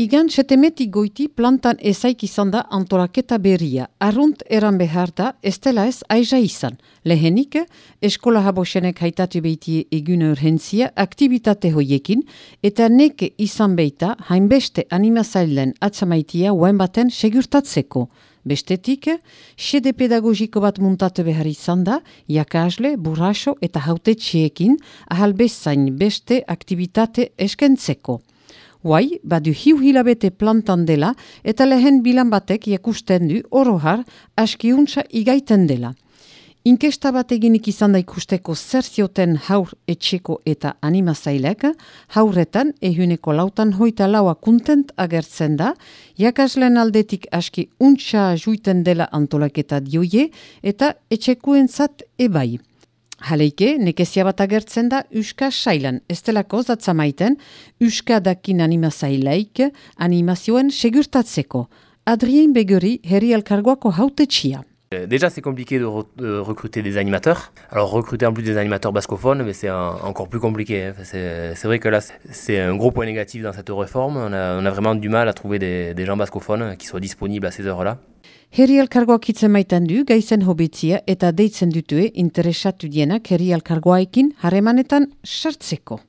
Igan setemetik goiti plantan ezaik izan da antolaketa berria. Arrunt eran behar da, ez dela ez aiza izan. Lehenik, eskola habosenek haitatu behiti egun urgentzia aktivitate hoiekin, eta neke izan behita hainbeste animazailen atzamaitia uen baten segurtatzeko. Bestetik, sede pedagogiko bat muntatu behar izan da, jakasle, burraso eta haute txiekin ahal bezain beste aktivitate eskentzeko. Huai, badu hiu hilabete plantan dela eta lehen bilan batek ikusten du orohar askiuntza igaiten dela. Inkesta bat eginik izan da ikusteko zer zioten haur etxeko eta animazailek, haurretan ehuneko lautan hoita laua kuntent agertzen da, jakaslen aldetik aski untsa juiten dela antolaketa dioie eta etxekoentzat ebai. Haleike, nekezia bat agertzen da Euska Sailan, ez delako zatzamaiten Euska dakin animazailaik animazioen segurtatzeko. Adrien Beguri, herri alkargoako haute déjà, c'est compliqué de, re de, recruter des animateurs. Alors, recruter en plus des animateurs bascophones, mais c'est encore plus compliqué. Hein. C'est vrai que là, c'est un gros point négatif dans cette réforme. On a, vraiment du mal à trouver des, gens bascophones qui soient disponibles à ces heures-là. Herri maitan du, gaizen hobitzia eta deitzen dutue interesatu dienak herri harremanetan sartzeko.